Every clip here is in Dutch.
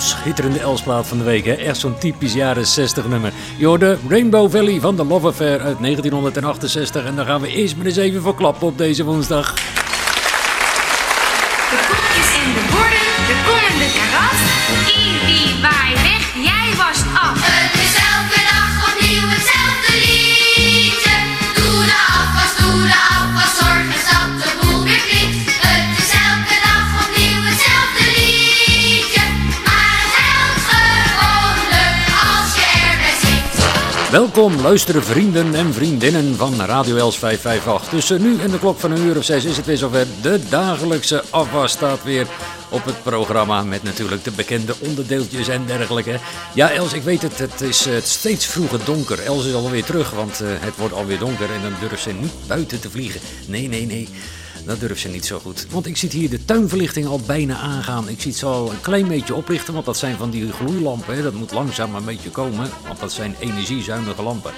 schitterende Elsplaat van de week. Hè? Echt zo'n typisch jaren 60 nummer. Je Rainbow Valley van de Love Affair uit 1968. En daar gaan we eerst maar eens even voor klappen op deze woensdag. Welkom, luisteren vrienden en vriendinnen van Radio Els 558. Tussen nu en de klok van een uur of zes is het weer zover. De dagelijkse afwas staat weer op het programma met natuurlijk de bekende onderdeeltjes en dergelijke. Ja, Els, ik weet het, het is uh, steeds vroeger donker. Els is alweer terug, want uh, het wordt alweer donker en dan durft ze niet buiten te vliegen. Nee, nee, nee. Dat durft ze niet zo goed. Want ik ziet hier de tuinverlichting al bijna aangaan. Ik zie het zo een klein beetje oplichten, want dat zijn van die gloeilampen. Dat moet langzaam een beetje komen, want dat zijn energiezuinige lampen.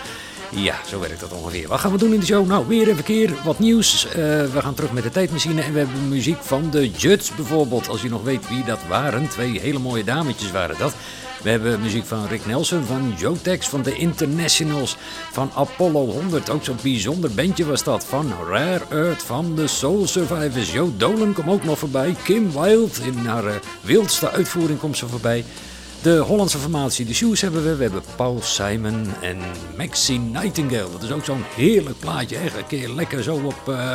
Ja, zo werkt dat ongeveer. Wat gaan we doen in de show? Nou, weer en verkeer, wat nieuws. Uh, we gaan terug met de tijdmachine en we hebben muziek van de Juts bijvoorbeeld. Als je nog weet wie dat waren. Twee hele mooie dametjes waren dat. We hebben muziek van Rick Nelson, van Jotex, van de Internationals, van Apollo 100. Ook zo'n bijzonder bandje was dat. Van Rare Earth, van de Soul Survivors. Joe Dolan komt ook nog voorbij. Kim Wilde, in haar uh, wildste uitvoering komt ze voorbij. De Hollandse formatie, de Shoes hebben we. We hebben Paul Simon en Maxine Nightingale. Dat is ook zo'n heerlijk plaatje. Echt een keer lekker zo op... Uh,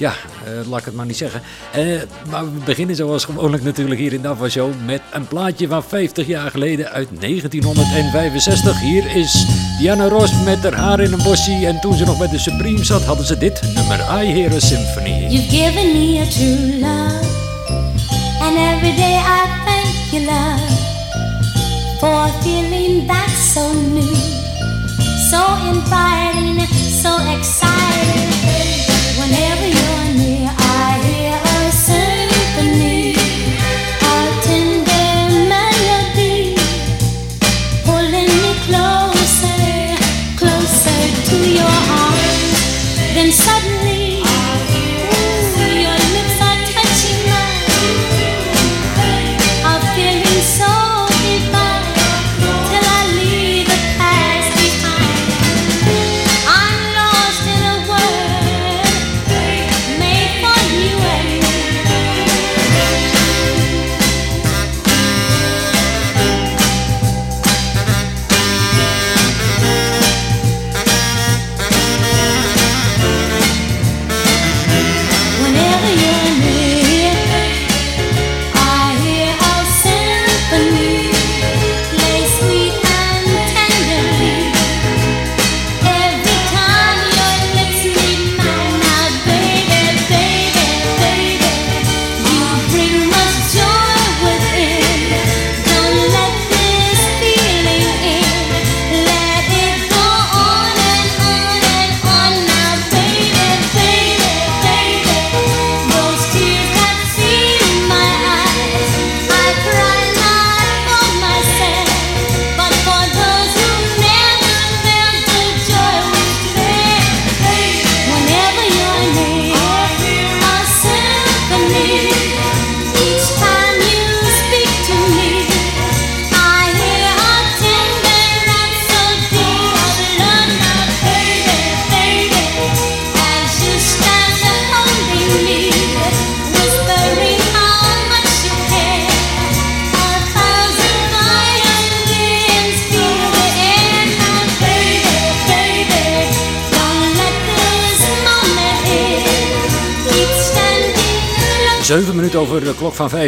ja, uh, laat ik het maar niet zeggen. Uh, maar we beginnen zoals gewoonlijk natuurlijk hier in de Show met een plaatje van 50 jaar geleden uit 1965. Hier is Diana Ross met haar haar in een bosje. En toen ze nog met de Supreme zat, hadden ze dit nummer I Hear Symphony. You've given me a true love. And every day I thank you, love. For feeling that's so new. So inviting, so exciting.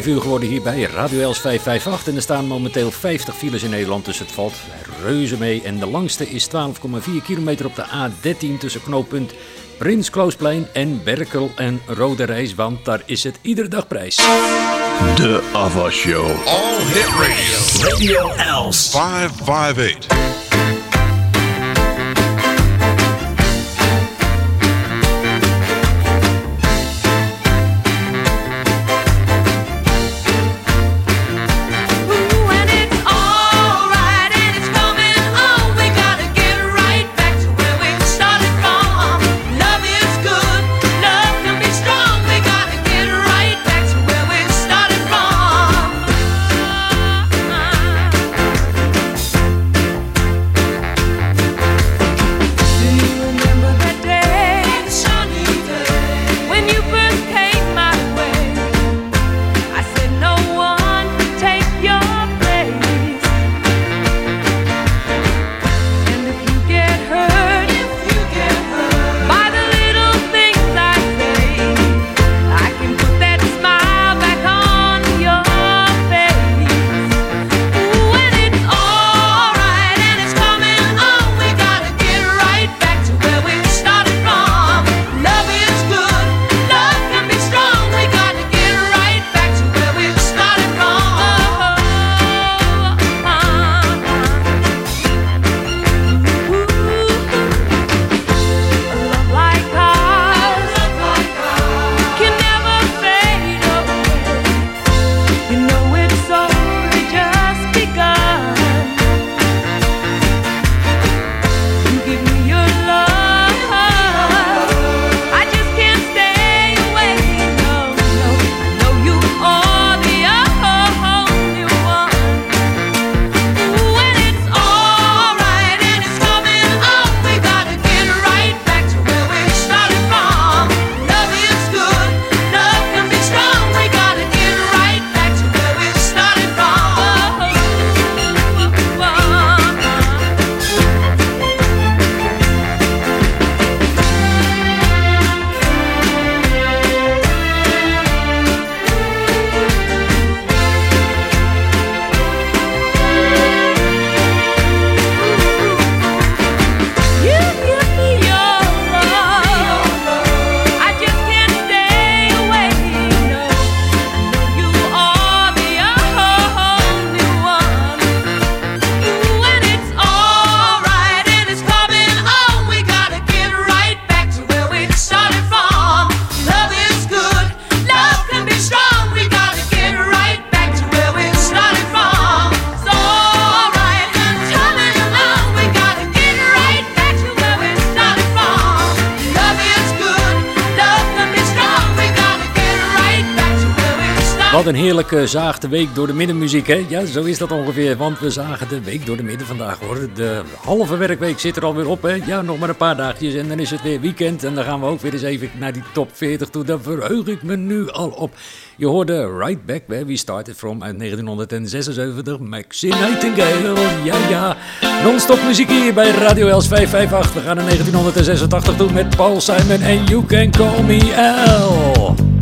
5 uur geworden hier bij Radio Els 558. En er staan momenteel 50 files in Nederland, dus het valt reuze mee. En de langste is 12,4 kilometer op de A13 tussen knooppunt Prins Kloosplein en Berkel en Rode Reis. Want daar is het iedere dag prijs. De Ava Show. All Hit Radio. Radio Els. 558. Een heerlijke zaagde week door de middenmuziek, hè? Ja, zo is dat ongeveer, want we zagen de week door de midden vandaag, hoor. De halve werkweek zit er alweer op, hè? Ja, nog maar een paar dagjes en dan is het weer weekend. En dan gaan we ook weer eens even naar die top 40 toe. Daar verheug ik me nu al op. Je hoorde Right Back Where We Started From uit 1976, Maxine Nightingale. Ja, ja. Non-stop muziek hier bij Radio Els 558. We gaan naar 1986 toe met Paul Simon en You Can Call Me L.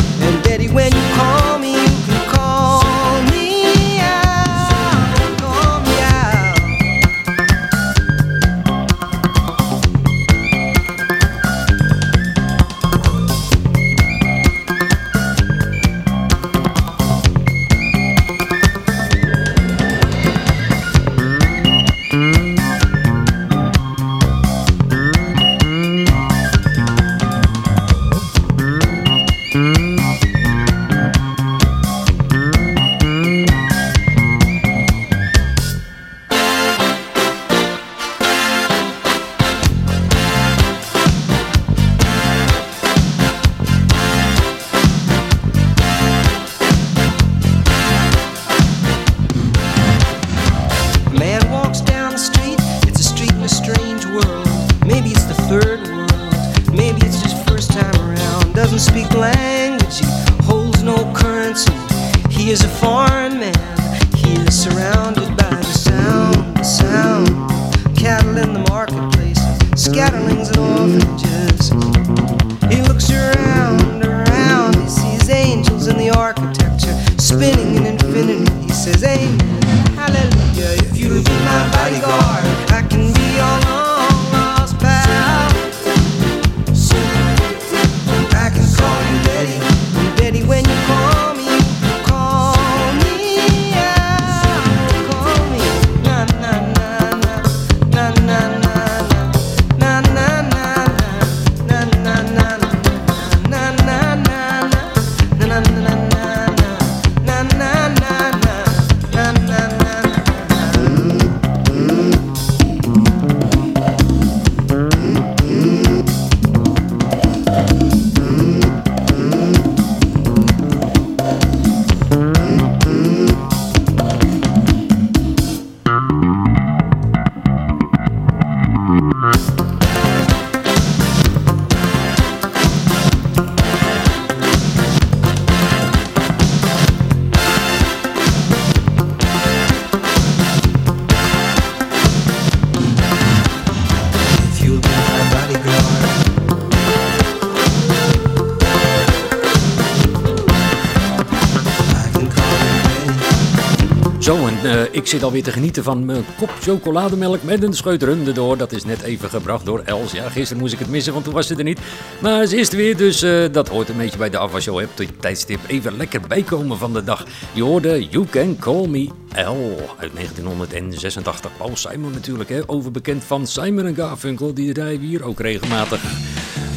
ik zit alweer te genieten van mijn kop chocolademelk met een scheut rum erdoor. Dat is net even gebracht door Els. Ja, gisteren moest ik het missen, want toen was ze er niet. Maar ze is er weer, dus eh, dat hoort een beetje bij de afwasshow. Heb je tijdstip even lekker bijkomen van de dag. Je hoorde You Can Call Me L uit 1986. Paul Simon natuurlijk, hè, overbekend van Simon Garfunkel. Die we hier ook regelmatig.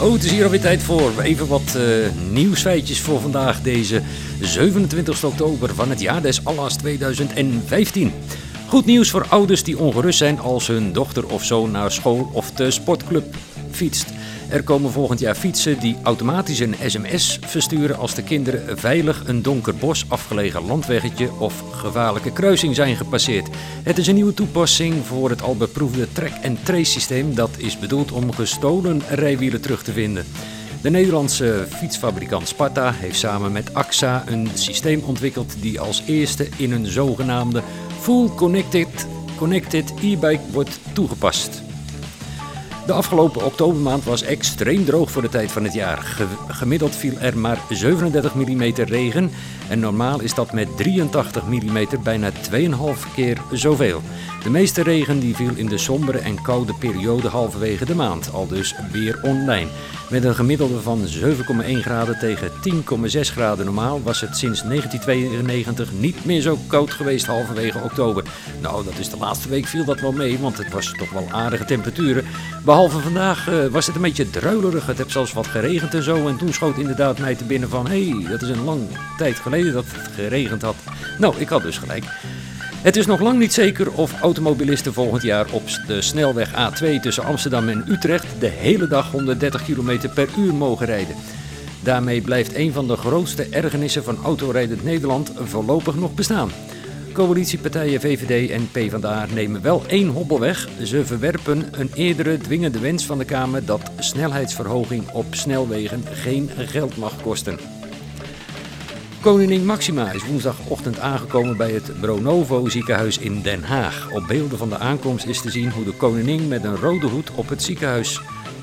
Oh, het is hier alweer tijd voor even wat eh, nieuwsfeitjes voor vandaag. Deze 27 oktober van het jaar des Allahs 2015. Goed nieuws voor ouders die ongerust zijn als hun dochter of zoon naar school of de sportclub fietst. Er komen volgend jaar fietsen die automatisch een sms versturen als de kinderen veilig een donker bos, afgelegen landweggetje of gevaarlijke kruising zijn gepasseerd. Het is een nieuwe toepassing voor het al beproefde track-and-trace systeem dat is bedoeld om gestolen rijwielen terug te vinden. De Nederlandse fietsfabrikant Sparta heeft samen met AXA een systeem ontwikkeld die als eerste in een zogenaamde Full Connected, connected e-bike wordt toegepast. De afgelopen oktobermaand was extreem droog voor de tijd van het jaar. Ge- gemiddeld viel er maar 37 mm regen en normaal is dat met 83 mm bijna 2,5 keer zoveel. De meeste regen die viel in de sombere en koude periode halverwege de maand, al dus weer online. Met een gemiddelde van 7,1 graden tegen 10,6 graden normaal was het sinds 1992 niet meer zo koud geweest halverwege oktober. Nou, dat is de laatste week viel dat wel mee, want het was toch wel aardige temperaturen. Behalve vandaag eh, was het een beetje druilerig. Het heeft zelfs wat geregend en zo. En toen schoot inderdaad mij te binnen van... hé, hey, dat is een lang tijd geleden dat het geregend had. Nou, ik had dus gelijk. Het is nog lang niet zeker of automobilisten volgend jaar op de snelweg A2 tussen Amsterdam en Utrecht de hele dag 130 km per uur mogen rijden. Daarmee blijft een van de grootste ergernissen van autorijdend Nederland voorlopig nog bestaan. Coalitiepartijen VVD en PvdA nemen wel één hobbel weg. Ze verwerpen een eerdere dwingende wens van de Kamer dat snelheidsverhoging op snelwegen geen geld mag kosten. Koningin Maxima is woensdagochtend aangekomen bij het Bronovo ziekenhuis in Den Haag. Op beelden van de aankomst is te zien hoe de koningin met een rode hoed op het ziekenhuis,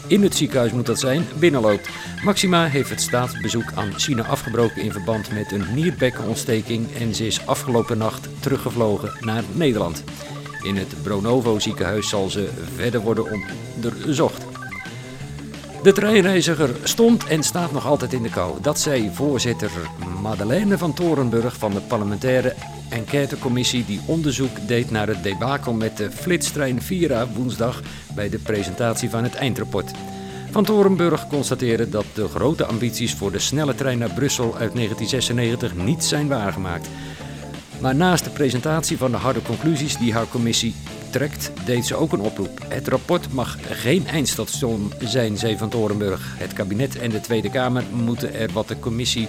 in het ziekenhuis moet dat zijn, binnenloopt. Maxima heeft het staatsbezoek aan China afgebroken in verband met een nierbekkenontsteking en ze is afgelopen nacht teruggevlogen naar Nederland. In het Bronovo ziekenhuis zal ze verder worden onderzocht. De treinreiziger stond en staat nog altijd in de kou. Dat zei voorzitter Madeleine van Torenburg van de parlementaire enquêtecommissie die onderzoek deed naar het debakel met de flitstrein Vira woensdag bij de presentatie van het eindrapport. Van Torenburg constateerde dat de grote ambities voor de snelle trein naar Brussel uit 1996 niet zijn waargemaakt. Maar naast de presentatie van de harde conclusies die haar commissie trekt, deed ze ook een oproep. Het rapport mag geen eindstation zijn, zei Van Torenburg. Het kabinet en de Tweede Kamer moeten er wat de commissie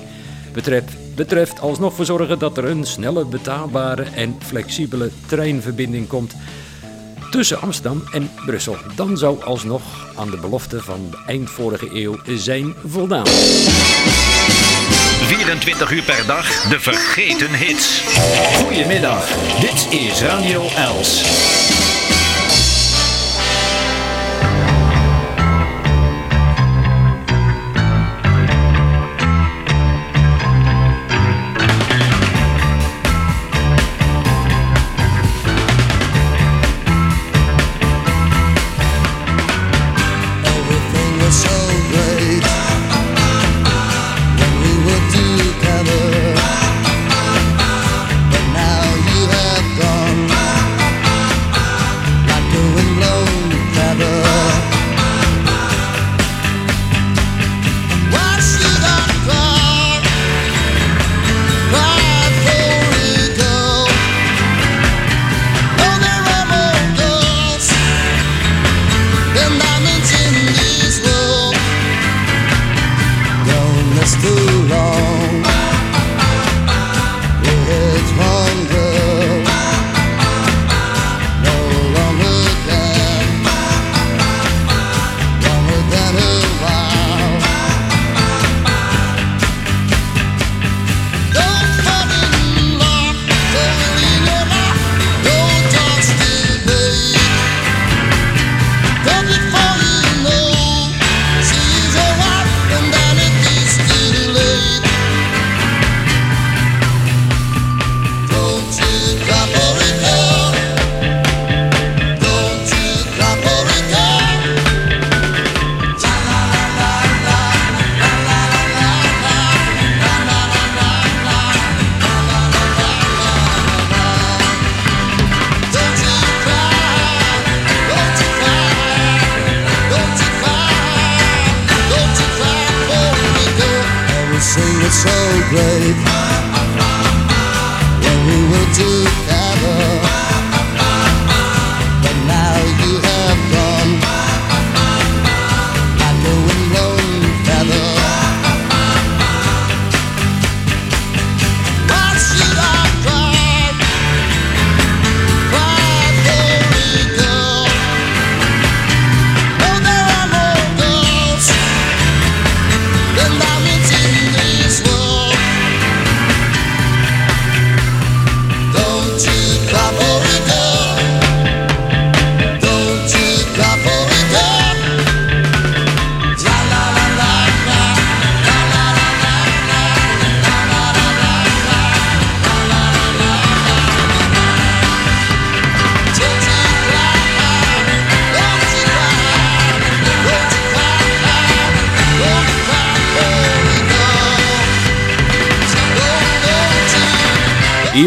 betreft, betreft alsnog voor zorgen dat er een snelle, betaalbare en flexibele treinverbinding komt tussen Amsterdam en Brussel. Dan zou alsnog aan de belofte van de eind vorige eeuw zijn voldaan. 24 uur per dag, de vergeten hits. Goedemiddag, dit is Radio Els.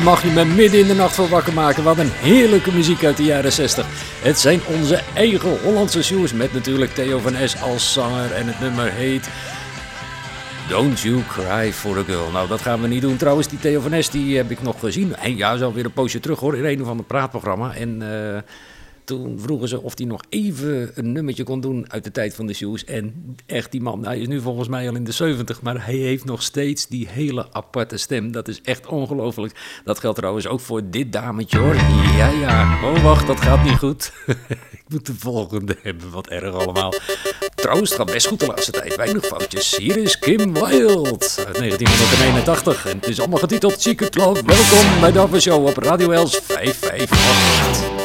Mag je me midden in de nacht voor wakker maken. Wat een heerlijke muziek uit de jaren 60. Het zijn onze eigen Hollandse shoes met natuurlijk Theo van S als zanger. En het nummer heet Don't You Cry For A Girl. Nou, dat gaan we niet doen. Trouwens, die Theo van S die heb ik nog gezien. En ja, zo weer een poosje terug hoor, in een van de praatprogramma. En eh, toen vroegen ze of hij nog even een nummertje kon doen uit de tijd van de shoes. En echt, die man, hij is nu volgens mij al in de 70, maar hij heeft nog steeds die hele aparte stem. Dat is echt ongelooflijk. Dat geldt trouwens ook voor dit dametje hoor. Ja, ja. Oh, wacht, dat gaat niet goed. Ik moet de volgende hebben, wat erg allemaal. Trouwens, het gaat best goed de laatste tijd. Weinig foutjes. Hier is Kim Wilde uit 1981. En het is allemaal getiteld Secret Love. Welkom bij de Show op Radio Els 558.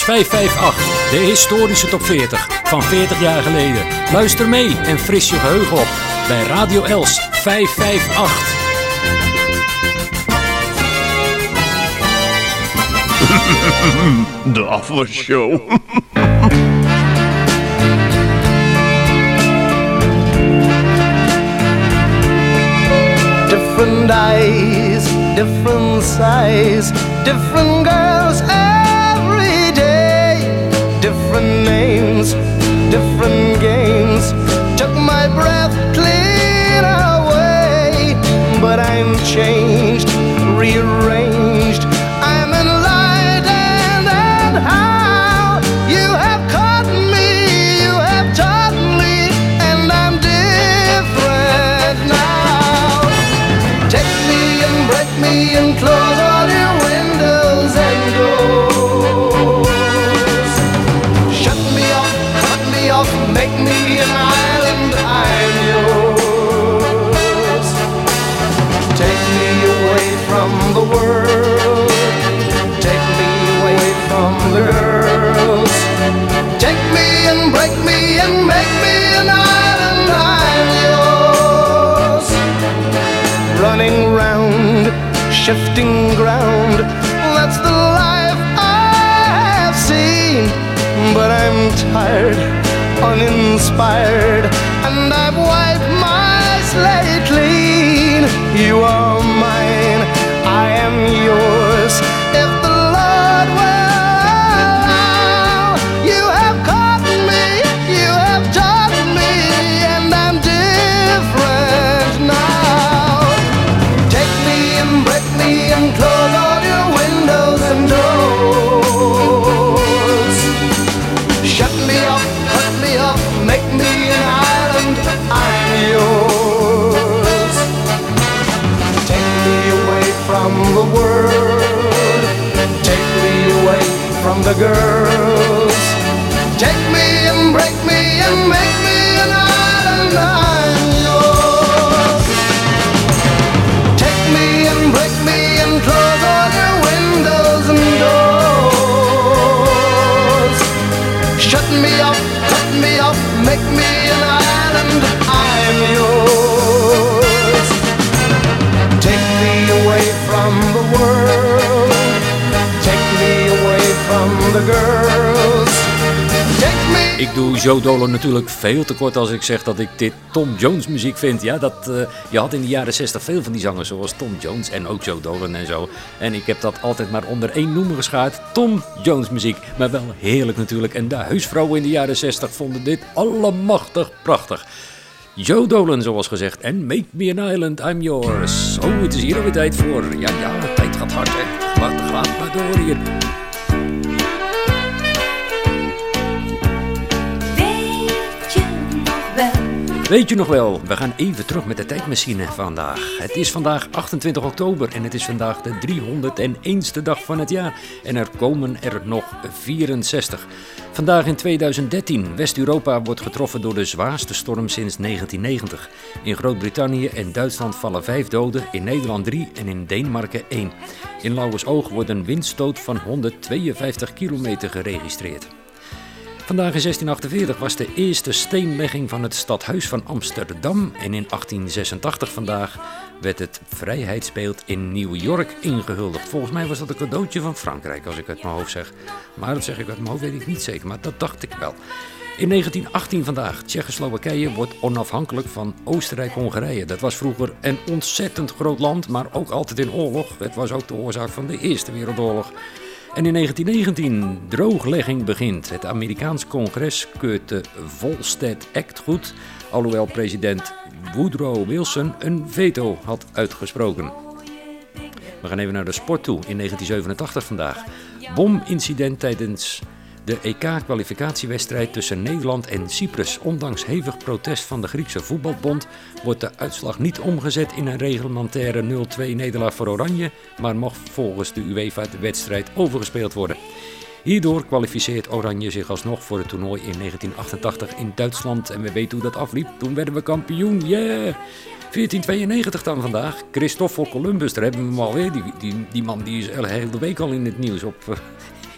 558, de historische top 40 van 40 jaar geleden. Luister mee en fris je geheugen op bij Radio Els 558. De afwasshow. Different eyes, different size, different girl. different games took my breath clean away. But I'm changed. shifting ground. That's the life I have seen. But I'm tired, uninspired, and I've wiped my slate clean. You are mine, I am yours. the girl. Ik doe Joe Dolan natuurlijk veel te kort als ik zeg dat ik dit Tom Jones muziek vind. Ja, dat, eh, je had in de jaren 60 veel van die zangers zoals Tom Jones en ook Joe Dolan en zo. En ik heb dat altijd maar onder één noemer geschaard. Tom Jones muziek. Maar wel heerlijk natuurlijk. En de huisvrouwen in de jaren 60 vonden dit allemachtig prachtig. Joe Dolan, zoals gezegd. En Make Me an Island, I'm Yours. Oh, het is hier alweer tijd voor. Ja, ja, de tijd gaat hard, hè. Wat gaat maar door hier. Weet je nog wel, we gaan even terug met de tijdmachine vandaag. Het is vandaag 28 oktober en het is vandaag de 301ste dag van het jaar. En er komen er nog 64. Vandaag in 2013. West-Europa wordt getroffen door de zwaarste storm sinds 1990. In Groot-Brittannië en Duitsland vallen 5 doden, in Nederland 3 en in Denemarken 1. In Lauwersoog wordt een windstoot van 152 kilometer geregistreerd. Vandaag in 1648 was de eerste steenlegging van het stadhuis van Amsterdam en in 1886 vandaag werd het Vrijheidsbeeld in New York ingehuldigd. Volgens mij was dat een cadeautje van Frankrijk als ik uit mijn hoofd zeg. Maar dat zeg ik uit mijn hoofd weet ik niet zeker, maar dat dacht ik wel. In 1918 vandaag, Tsjechoslowakije wordt onafhankelijk van Oostenrijk-Hongarije. Dat was vroeger een ontzettend groot land, maar ook altijd in oorlog. Het was ook de oorzaak van de Eerste Wereldoorlog. En in 1919 drooglegging begint. Het Amerikaans congres keurt de Volstead Act goed, alhoewel president Woodrow Wilson een veto had uitgesproken. We gaan even naar de sport toe in 1987 vandaag. Bomincident tijdens de EK-kwalificatiewedstrijd tussen Nederland en Cyprus. Ondanks hevig protest van de Griekse voetbalbond wordt de uitslag niet omgezet in een reglementaire 0-2 nederlaag voor Oranje, maar mag volgens de UEFA de wedstrijd overgespeeld worden. Hierdoor kwalificeert Oranje zich alsnog voor het toernooi in 1988 in Duitsland. En we weten hoe dat afliep. Toen werden we kampioen. Yeah! 1492 dan vandaag. Christoffel Columbus, daar hebben we hem alweer. Die, die, die man die is de hele week al in het nieuws op.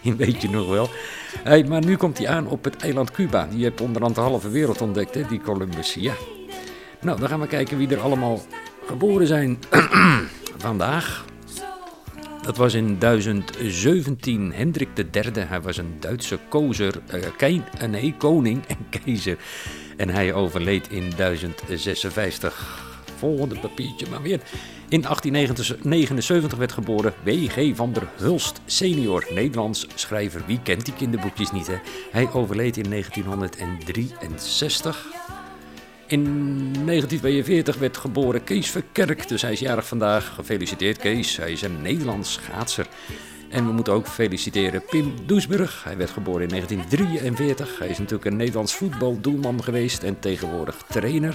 in weet je nog wel. Hey, maar nu komt hij aan op het eiland Cuba. Die heeft onderhand de halve wereld ontdekt, hè, die Columbus. Ja. Nou, dan gaan we kijken wie er allemaal geboren zijn vandaag. Dat was in 1017 Hendrik III. Hij was een Duitse kozer, eh, nee, koning en keizer. En hij overleed in 1056. Volgende papiertje maar weer. In 1879 werd geboren W.G. van der Hulst senior, Nederlands schrijver. Wie kent die kinderboekjes niet, hè? Hij overleed in 1963. In 1942 werd geboren Kees Verkerk, dus hij is jarig vandaag. Gefeliciteerd Kees, hij is een Nederlands schaatser. En we moeten ook feliciteren Pim Doesburg. Hij werd geboren in 1943. Hij is natuurlijk een Nederlands voetbaldoelman geweest en tegenwoordig trainer.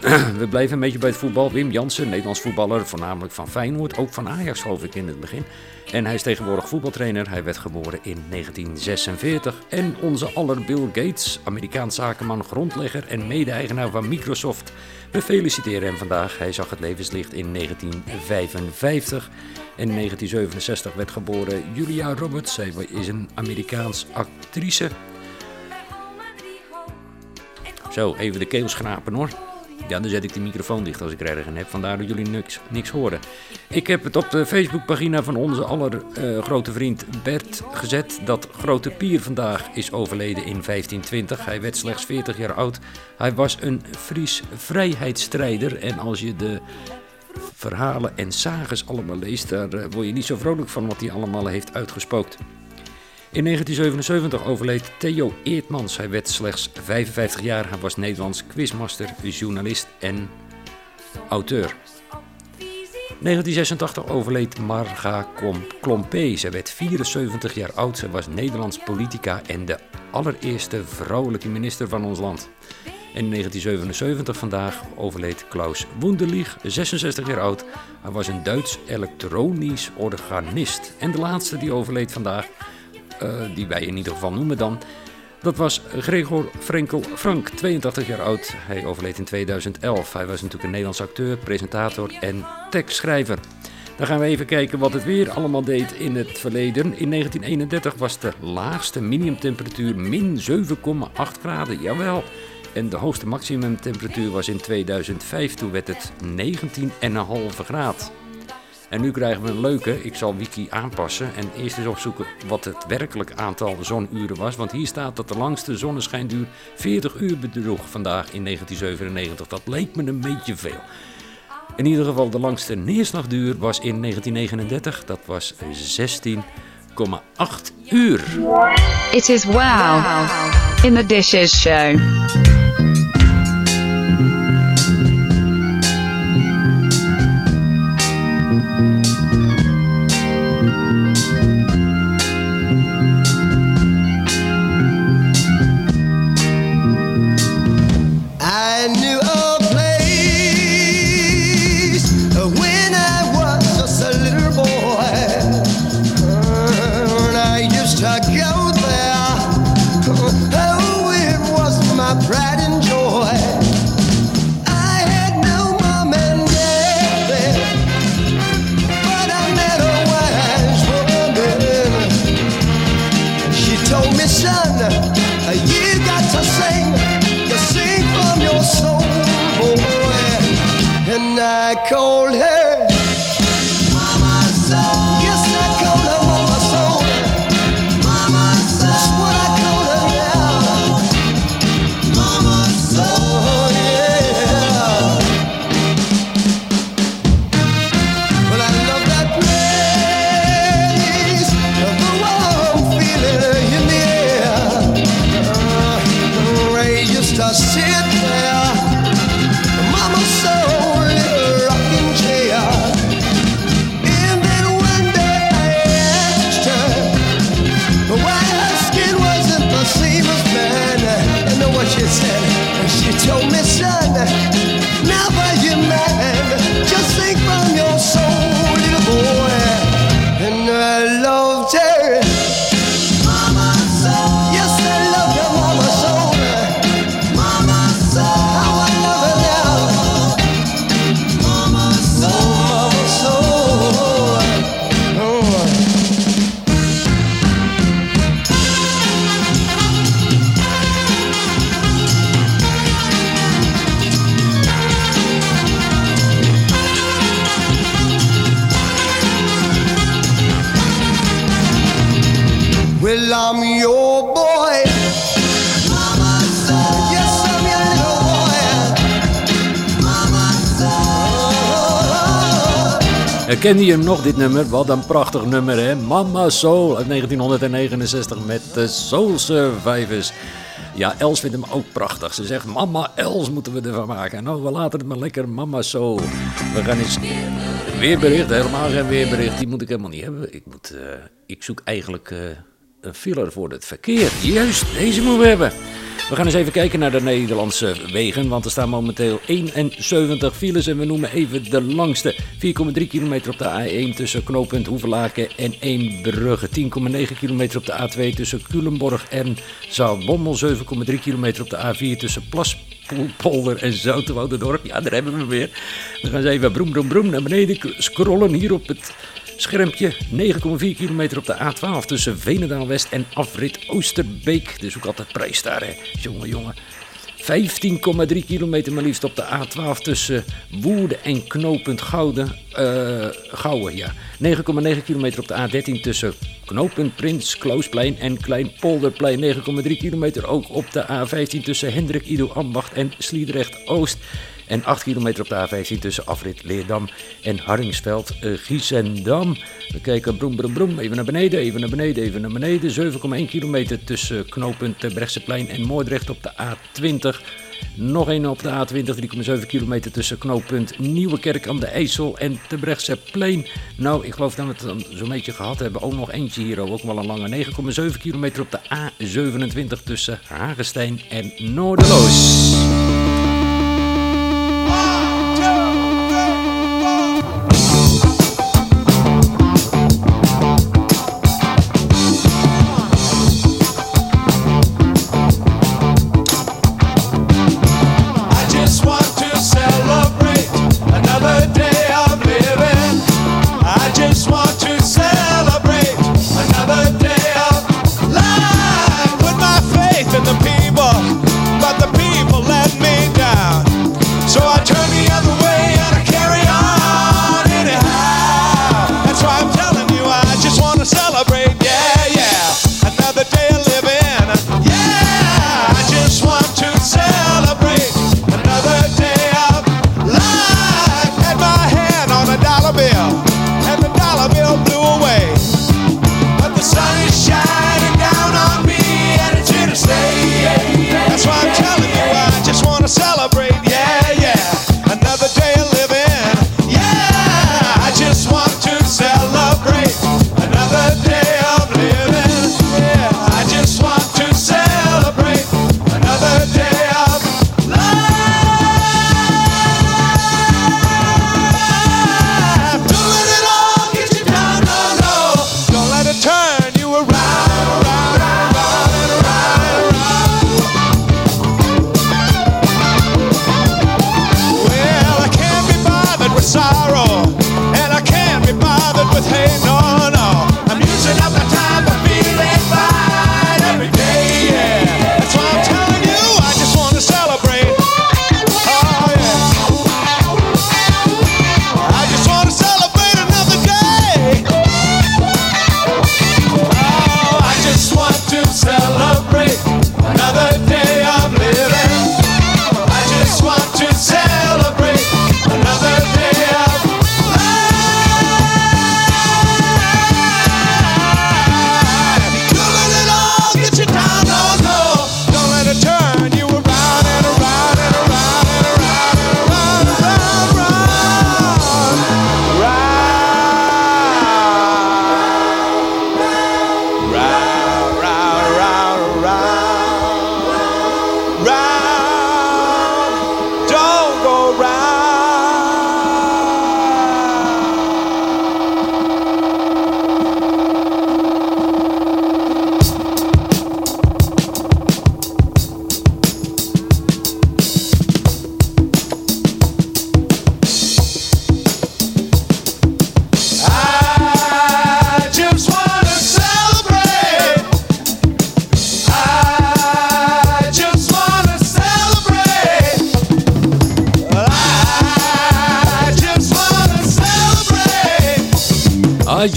We blijven een beetje bij het voetbal. Wim Jansen, Nederlands voetballer, voornamelijk van Feyenoord. Ook van Ajax geloof ik in het begin. En hij is tegenwoordig voetbaltrainer. Hij werd geboren in 1946. En onze aller Bill Gates, Amerikaans zakenman, grondlegger en mede-eigenaar van Microsoft. We feliciteren hem vandaag. Hij zag het levenslicht in 1955. En in 1967 werd geboren Julia Roberts. Zij is een Amerikaans actrice. Zo, even de keel schrapen hoor. Ja, dan zet ik de microfoon dicht als ik er erg in heb. Vandaar dat jullie niks, niks horen. Ik heb het op de Facebookpagina van onze aller eh, grote vriend Bert gezet. Dat Grote Pier vandaag is overleden in 1520. Hij werd slechts 40 jaar oud. Hij was een Fries vrijheidsstrijder. En als je de verhalen en sages allemaal leest, daar eh, word je niet zo vrolijk van wat hij allemaal heeft uitgespookt. In 1977 overleed Theo Eertmans. Hij werd slechts 55 jaar. Hij was Nederlands quizmaster, journalist en auteur. 1986 overleed Marga Klom- Klompé. Zij werd 74 jaar oud. Zij was Nederlands politica en de allereerste vrouwelijke minister van ons land. En in 1977 vandaag overleed Klaus Wunderlich, 66 jaar oud. Hij was een Duits elektronisch organist. En de laatste die overleed vandaag, die wij in ieder geval noemen dan, dat was Gregor Frenkel Frank, 82 jaar oud. Hij overleed in 2011. Hij was natuurlijk een Nederlands acteur, presentator en tekstschrijver. Dan gaan we even kijken wat het weer allemaal deed in het verleden. In 1931 was de laagste minimumtemperatuur min 7,8 graden. Jawel. En de hoogste maximumtemperatuur was in 2005. Toen werd het 19,5 graad. En nu krijgen we een leuke. Ik zal Wiki aanpassen en eerst eens opzoeken wat het werkelijk aantal zonuren was. Want hier staat dat de langste zonneschijnduur 40 uur bedroeg vandaag in 1997. Dat leek me een beetje veel. In ieder geval de langste neerslagduur was in 1939. Dat was 16,8 uur. It is wow. In the Dishes Show. Herkende je hem nog, dit nummer? Wat een prachtig nummer, hè? Mama Soul uit 1969 met de Soul Survivors. Ja, Els vindt hem ook prachtig. Ze zegt, Mama Els moeten we ervan maken. Nou, we laten het maar lekker Mama Soul. We gaan eens... Weerbericht, helemaal geen weerbericht. Die moet ik helemaal niet hebben. Ik, moet, eh, ik zoek eigenlijk eh, een filler voor het verkeer. Juist, deze moeten we hebben. We gaan eens even kijken naar de Nederlandse wegen, want er staan momenteel 71 files en we noemen even de langste. 4,3 kilometer op de A1 tussen knooppunt Hoevelaken en Eembrugge. 10,9 kilometer op de A2 tussen Culemborg en Zaalbommel. 7,3 kilometer op de A4 tussen Plaspolder en Zoutwoudendorp. Ja, daar hebben we weer. We gaan eens even broem, broem, broem naar beneden scrollen hier op het Schermpje, 9,4 kilometer op de A12 tussen Venendaal West en afrit Oosterbeek. Dus ook altijd prijs daar, hè. Jongen, jongen. 15,3 kilometer maar liefst op de A12 tussen Woerden en knooppunt Gouden. Gouwen, ja. 9,9 kilometer op de A13 tussen knooppunt Prins Kloosplein en Kleinpolderplein. 9,3 kilometer ook op de A15 tussen Hendrik Ido Ambacht en Sliedrecht Oost. En 8 kilometer op de A15 tussen afrit Leerdam en Harringsveld eh, Giesendam. We kijken broem, broem, broem. Even naar beneden, even naar beneden, even naar beneden. 7,1 kilometer tussen knooppunt Brechtseplein en Moordrecht op de A20. Nog een op de A20, 3,7 kilometer tussen knooppunt Nieuwekerk aan de IJssel en Plein. Nou, ik geloof dat we het dan zo'n beetje gehad hebben. Ook nog eentje hier, ook wel een lange 9,7 kilometer op de A27 tussen Hagestein en Noorderloos.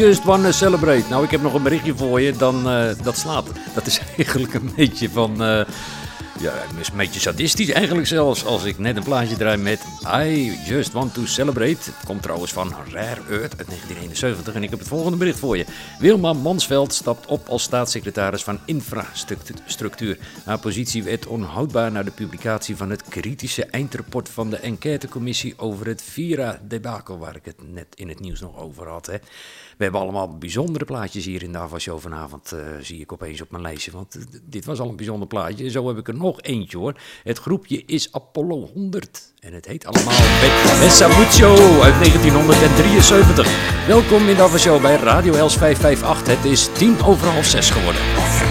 Just wanna celebrate. Nou, ik heb nog een berichtje voor je. Dan, eh, dat slaat. Dat is eigenlijk een beetje van... eh, ja, een beetje sadistisch eigenlijk zelfs. Als ik net een plaatje draai met I just want to celebrate. Het komt trouwens van Rare Earth uit 1971. En ik heb het volgende bericht voor je. Wilma Mansveld stapt op als staatssecretaris van infrastructuur. Haar positie werd onhoudbaar na de publicatie van het kritische eindrapport van de enquêtecommissie over het Vira-debakel, waar ik het net in het nieuws nog over had. Hè. We hebben allemaal bijzondere plaatjes hier in de Avashow vanavond, eh, zie ik opeens op mijn lijstje. Want dit was al een bijzonder plaatje. Zo heb ik er nog eentje hoor. Het groepje is Apollo 100. En het heet allemaal Bessa Mucho uit 1973. Welkom in de Avashow bij Radio Els 558. Het is tien over half zes geworden.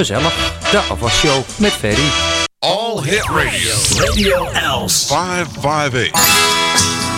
Gezellig, de afwasshow met Ferry. All Hit Radio. Radio Els. 558.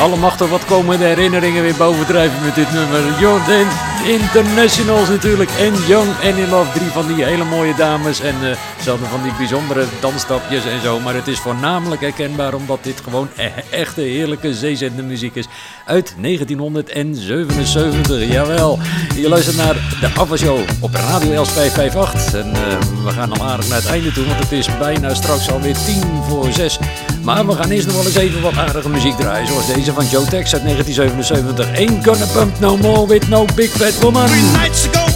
Allemachtig, wat komen de herinneringen weer bovendrijven met dit nummer. Jordan Internationals natuurlijk. En Young and in Love. Drie van die hele mooie dames. En eh, ze van die bijzondere dansstapjes en zo. Maar het is voornamelijk herkenbaar omdat dit gewoon e- echte heerlijke zeezendende muziek is. Uit 1977. Jawel. Je luistert naar de Ava op Radio Els 558. En eh, we gaan al aardig naar het einde toe. Want het is bijna straks alweer tien voor zes. Maar we gaan eerst nog wel eens even wat aardige muziek draaien. Zoals deze van Joe Tex uit 1977. Ain't gonna bump no more with no big fat woman. Three nights ago,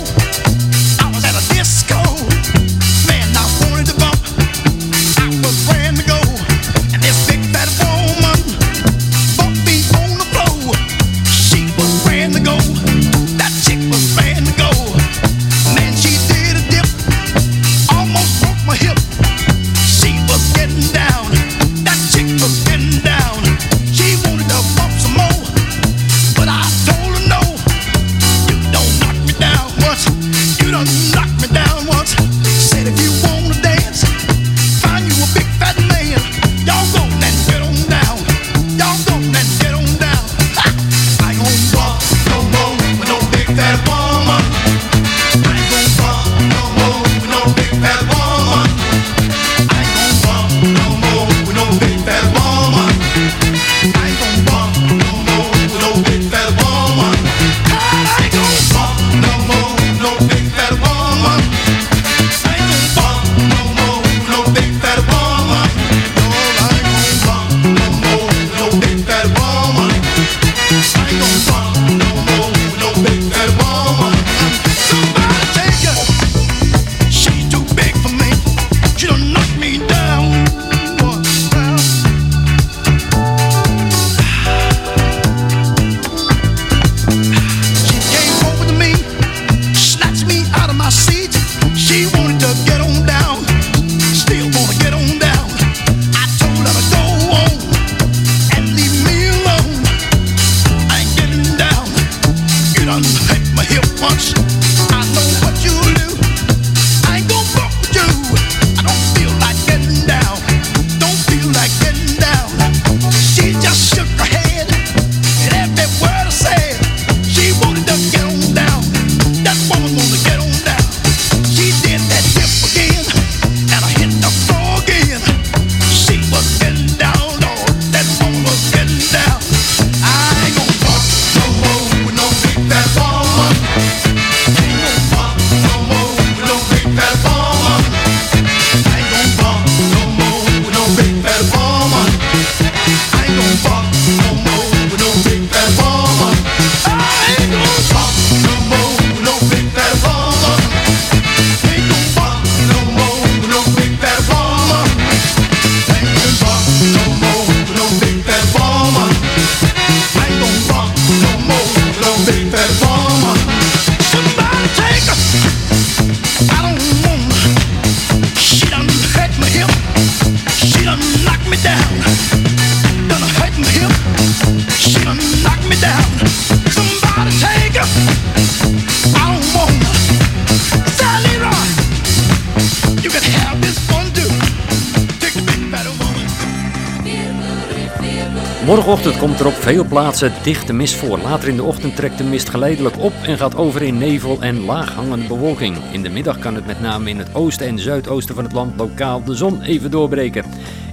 veel plaatsen dichte mist voor. Later in de ochtend trekt de mist geleidelijk op en gaat over in nevel en laaghangende bewolking. In de middag kan het met name in het oosten en zuidoosten van het land lokaal de zon even doorbreken.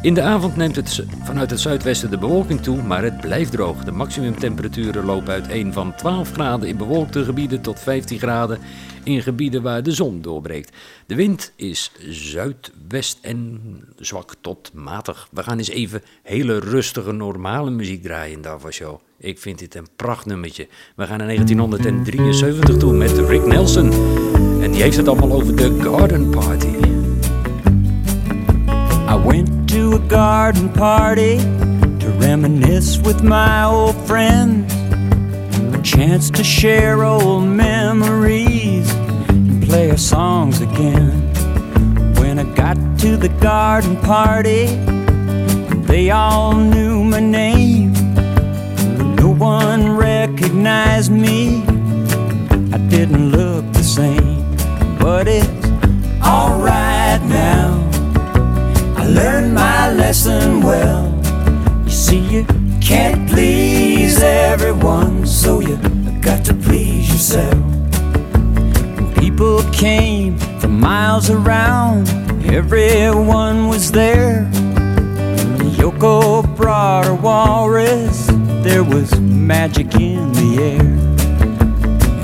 In de avond neemt het vanuit het zuidwesten de bewolking toe, maar het blijft droog. De maximumtemperaturen lopen uiteen van 12 graden in bewolkte gebieden tot 15 graden in gebieden waar de zon doorbreekt. De wind is zuidwest en zwak tot matig. We gaan eens even hele rustige, normale muziek draaien in Show. Ik vind dit een prachtnummertje. We gaan naar 1973 toe met Rick Nelson. En die heeft het allemaal over de Garden Party. I went to a garden party to reminisce with my old friends. A chance to share old memories play our songs again. When I got to the garden party, they all knew my name. No one recognized me. I didn't look the same, but it's alright now. I learned my lesson well. You see, you can't please please everyone, so you got to please yourself. People came from miles around, everyone was there. Yoko brought her walrus, there was magic in the air.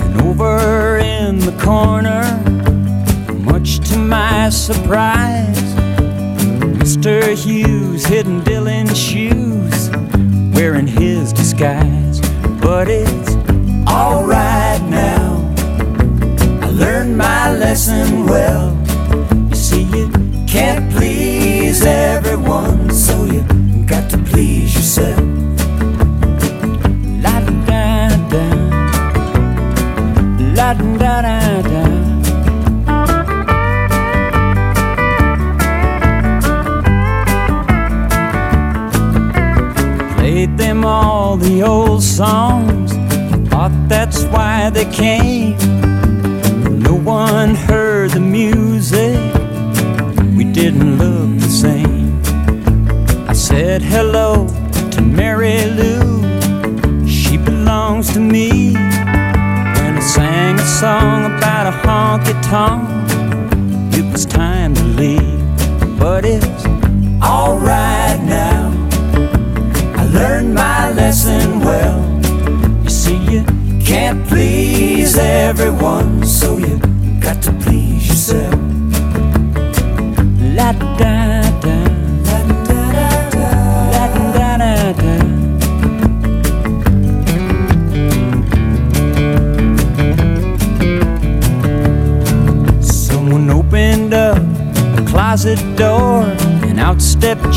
And over in the corner, much to my surprise, Mr. Hughes hidden Dylan's shoes, wearing his disguise. But it's alright my lesson well. You see, you can't please everyone, so you got to please yourself. La da da, la da da da. Played them all the old songs. Thought that's why they came. Song about a honky tonk, it was time to leave. But it's alright now. I learned my lesson well. You see, you can't please everyone, so you got to please yourself.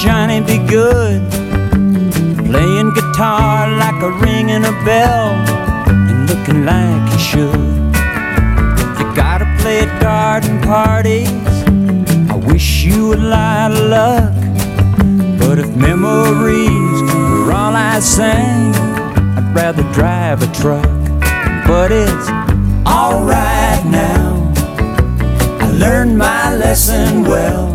Johnny Be Good playing guitar like a ringing a bell and looking like you should. You gotta play at garden parties. I wish you would lot of luck. But if memories were all I sang, I'd rather drive a truck. But it's alright now. I learned my lesson well.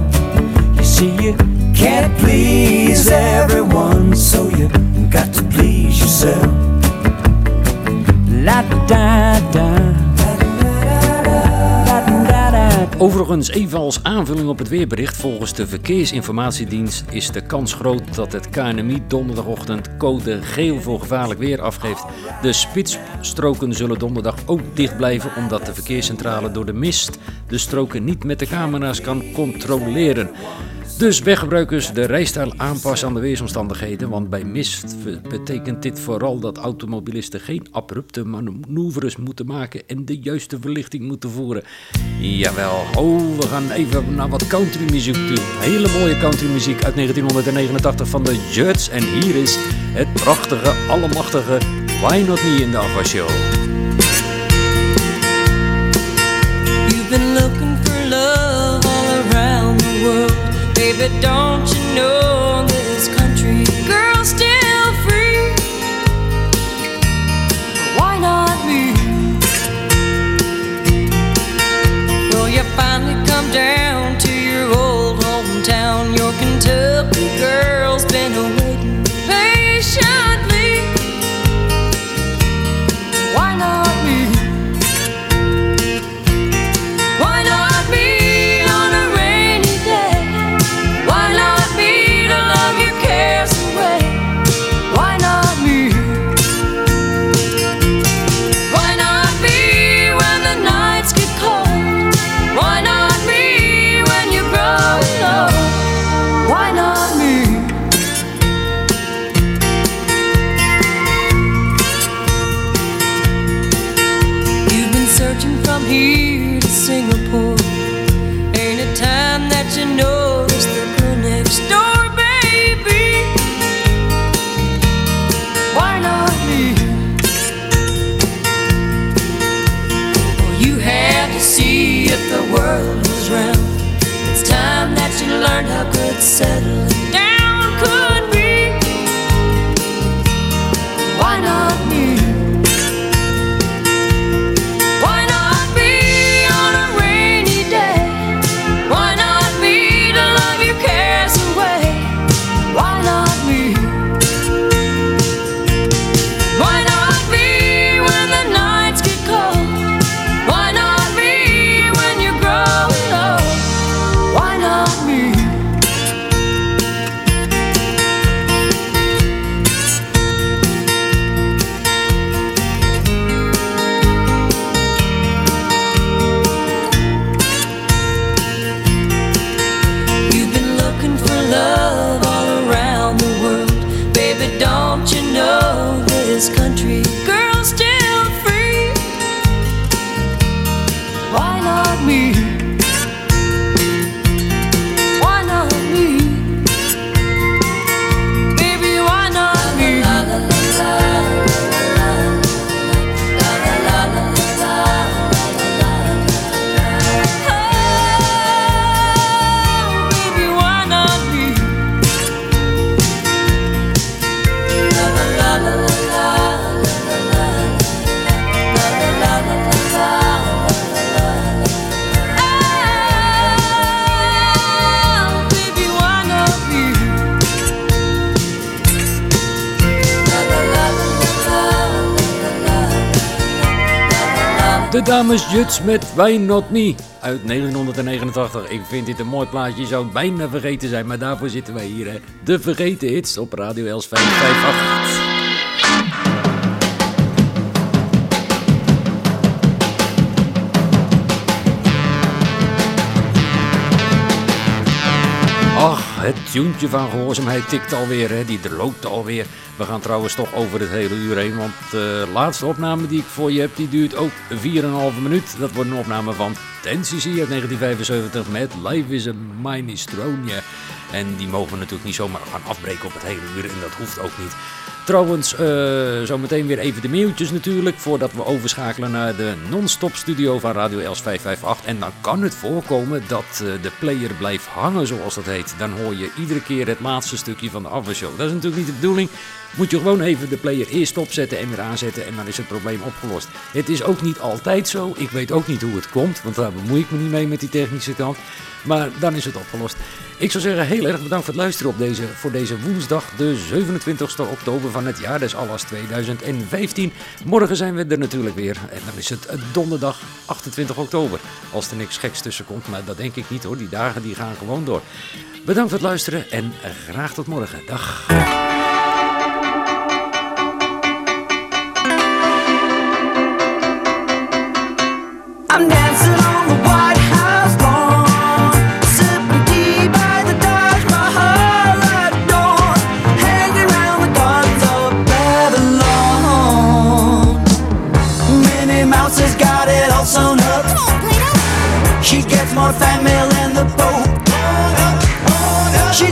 Overigens, even als aanvulling op het weerbericht, volgens de Verkeersinformatiedienst is de kans groot dat het KNMI donderdagochtend code geel voor gevaarlijk weer afgeeft. De spitsstroken zullen donderdag ook dicht blijven omdat de verkeerscentrale door de mist de stroken niet met de camera's kan controleren. Dus weggebruikers de rijstijl aanpassen aan de weersomstandigheden, want bij mist betekent dit vooral dat automobilisten geen abrupte manoeuvres moeten maken en de juiste verlichting moeten voeren. Jawel, oh, we gaan even naar wat countrymuziek toe. Hele mooie countrymuziek uit 1989 van de Judds en hier is het prachtige, allemachtige Why Not Me in de Aqua Show. Baby, don't you know dames Juts met Why Not uit 1989. Ik vind dit een mooi plaatje, je zou het bijna vergeten zijn, maar daarvoor zitten wij hier. De vergeten hits op Radio Els 558. Het tuentje van gehoorzaamheid tikt alweer, hè? die loopt alweer. We gaan trouwens toch over het hele uur heen, want de laatste opname die ik voor je heb, die duurt ook 4,5 minuut. Dat wordt een opname van NCC uit 1975 met Life is a Minestrone. En die mogen we natuurlijk niet zomaar gaan afbreken op het hele uur en dat hoeft ook niet. Trouwens, eh zometeen weer even de mailtjes natuurlijk, voordat we overschakelen naar de non-stop studio van Radio Els 558. En dan kan het voorkomen dat eh, de player blijft hangen, zoals dat heet. Dan hoor je iedere keer het laatste stukje van de aftershow. Dat is natuurlijk niet de bedoeling. Moet je gewoon even de player eerst opzetten en weer aanzetten en dan is het probleem opgelost. Het is ook niet altijd zo. Ik weet ook niet hoe het komt, want daar bemoei ik me niet mee met die technische kant. Maar dan is het opgelost. Ik zou zeggen, heel erg bedankt voor het luisteren op deze, voor deze woensdag, de 27 oktober van het jaar des Allas 2015. Morgen zijn we er natuurlijk weer. En dan is het donderdag 28 oktober. Als er niks geks tussen komt, maar dat denk ik niet hoor. Die dagen die gaan gewoon door. Bedankt voor het luisteren en graag tot morgen. Dag. More fan mail than the Pope. She